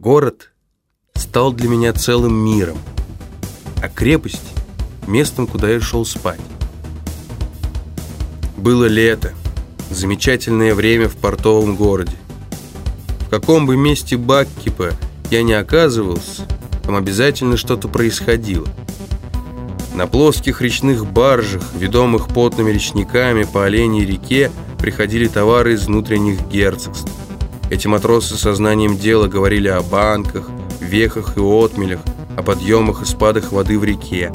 Город стал для меня целым миром, а крепость — местом, куда я шел спать. Было лето, замечательное время в портовом городе. В каком бы месте Баккипа я не оказывался, там обязательно что-то происходило. На плоских речных баржах, ведомых потными речниками по оленей реке, приходили товары из внутренних герцогств. Эти матросы со знанием дела говорили о банках, вехах и отмелях, о подъемах и спадах воды в реке.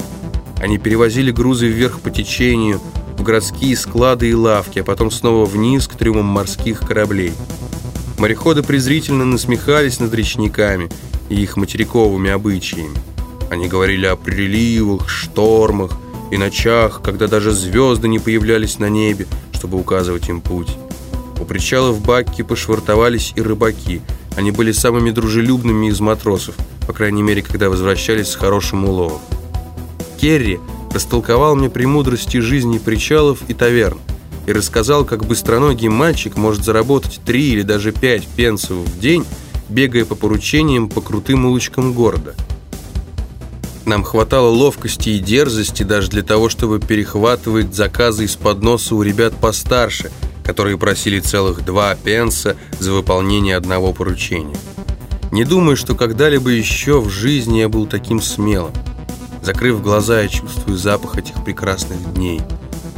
Они перевозили грузы вверх по течению, в городские склады и лавки, а потом снова вниз к трюмам морских кораблей. Мореходы презрительно насмехались над речниками и их материковыми обычаями. Они говорили о приливах, штормах и ночах, когда даже звезды не появлялись на небе, чтобы указывать им путь. У причалов Бакки пошвартовались и рыбаки. Они были самыми дружелюбными из матросов, по крайней мере, когда возвращались с хорошим уловом. Керри растолковал мне премудрости жизни причалов и таверн и рассказал, как быстроногий мальчик может заработать три или даже пять пенсов в день, бегая по поручениям по крутым улочкам города. Нам хватало ловкости и дерзости даже для того, чтобы перехватывать заказы из-под носа у ребят постарше – которые просили целых два пенса за выполнение одного поручения. Не думаю, что когда-либо еще в жизни я был таким смелым. Закрыв глаза, я чувствую запах этих прекрасных дней.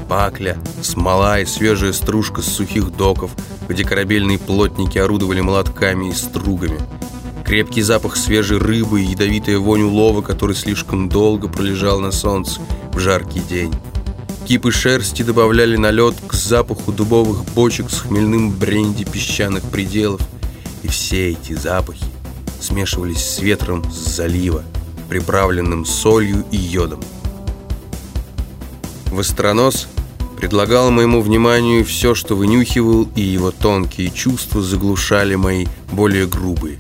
Пакля, смола и свежая стружка с сухих доков, где корабельные плотники орудовали молотками и стругами. Крепкий запах свежей рыбы и ядовитая вонь улова, который слишком долго пролежал на солнце в жаркий день. Кипы шерсти добавляли налет к запаху дубовых бочек с хмельным бренди песчаных пределов. И все эти запахи смешивались с ветром с залива, приправленным солью и йодом. Востронос предлагал моему вниманию все, что вынюхивал, и его тонкие чувства заглушали мои более грубые.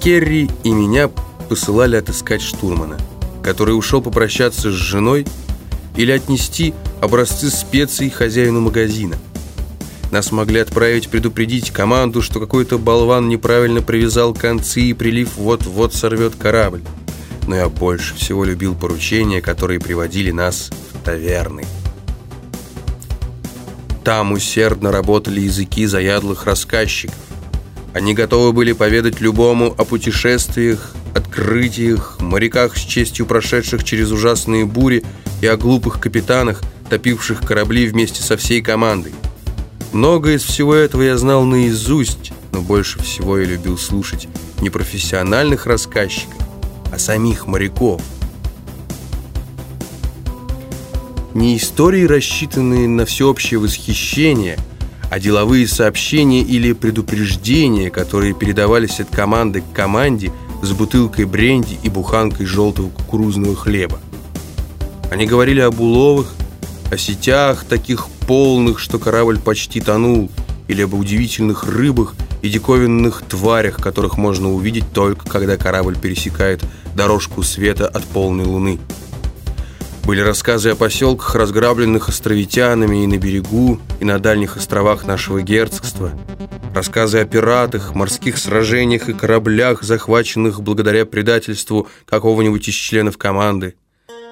Керри и меня посылали отыскать штурмана, который ушел попрощаться с женой или отнести образцы специй хозяину магазина. Нас могли отправить предупредить команду, что какой-то болван неправильно привязал концы и прилив вот-вот сорвет корабль. Но я больше всего любил поручения, которые приводили нас в таверны. Там усердно работали языки заядлых рассказчиков. Они готовы были поведать любому о путешествиях, открытиях, моряках с честью прошедших через ужасные бури и о глупых капитанах, топивших корабли вместе со всей командой. Много из всего этого я знал наизусть, но больше всего я любил слушать не профессиональных рассказчиков, а самих моряков. Не истории, рассчитанные на всеобщее восхищение, а деловые сообщения или предупреждения, которые передавались от команды к команде с бутылкой бренди и буханкой желтого кукурузного хлеба. Они говорили об уловах, о сетях таких полных, что корабль почти тонул, или об удивительных рыбах и диковинных тварях, которых можно увидеть только когда корабль пересекает дорожку света от полной луны. Были рассказы о поселках, разграбленных островитянами и на берегу, и на дальних островах нашего герцогства. Рассказы о пиратах, морских сражениях и кораблях, захваченных благодаря предательству какого-нибудь из членов команды.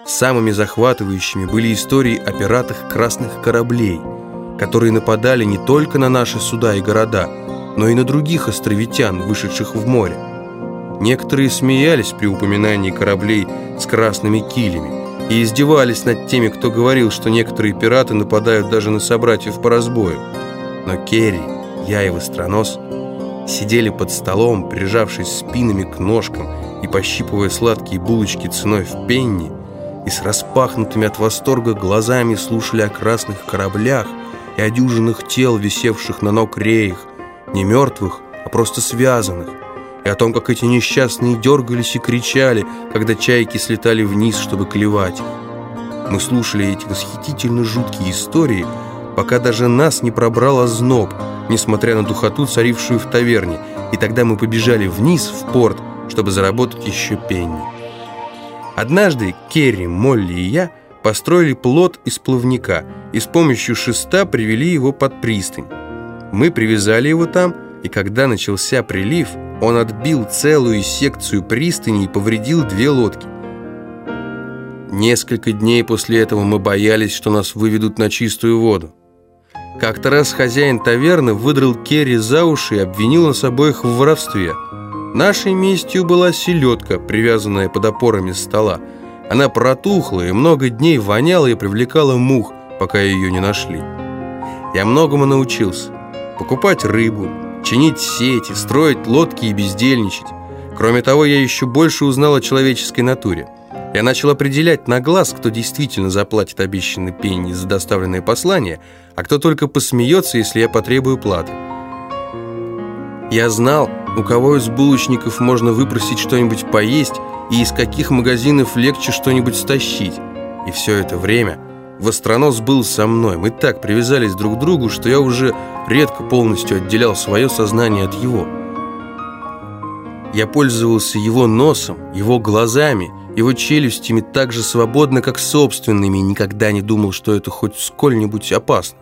Самыми захватывающими были истории о пиратах красных кораблей, которые нападали не только на наши суда и города, но и на других островитян, вышедших в море. Некоторые смеялись при упоминании кораблей с красными килями и издевались над теми, кто говорил, что некоторые пираты нападают даже на собратьев по разбою. Но Керри, я и Востронос сидели под столом, прижавшись спинами к ножкам и пощипывая сладкие булочки ценой в пенни, и с распахнутыми от восторга глазами слушали о красных кораблях и о дюжинных тел, висевших на ног реях, не мертвых, а просто связанных, и о том, как эти несчастные дергались и кричали, когда чайки слетали вниз, чтобы клевать. Мы слушали эти восхитительно жуткие истории, пока даже нас не пробрал озноб, несмотря на духоту, царившую в таверне, и тогда мы побежали вниз, в порт, чтобы заработать еще пенни. Однажды Керри, Молли и я построили плот из плавника и с помощью шеста привели его под пристань. Мы привязали его там, и когда начался прилив, Он отбил целую секцию пристани и повредил две лодки. Несколько дней после этого мы боялись, что нас выведут на чистую воду. Как-то раз хозяин таверны выдрал Керри за уши и обвинил нас обоих в воровстве. Нашей местью была селедка, привязанная под опорами стола. Она протухла и много дней воняла и привлекала мух, пока ее не нашли. Я многому научился. Покупать рыбу, чинить сети, строить лодки и бездельничать. Кроме того, я еще больше узнал о человеческой натуре. Я начал определять на глаз, кто действительно заплатит обещанный пенни за доставленное послание, а кто только посмеется, если я потребую платы. Я знал, у кого из булочников можно выпросить что-нибудь поесть и из каких магазинов легче что-нибудь стащить. И все это время Востронос был со мной. Мы так привязались друг к другу, что я уже редко полностью отделял свое сознание от его. Я пользовался его носом, его глазами – его челюстями так же свободно, как собственными, никогда не думал, что это хоть сколь-нибудь опасно.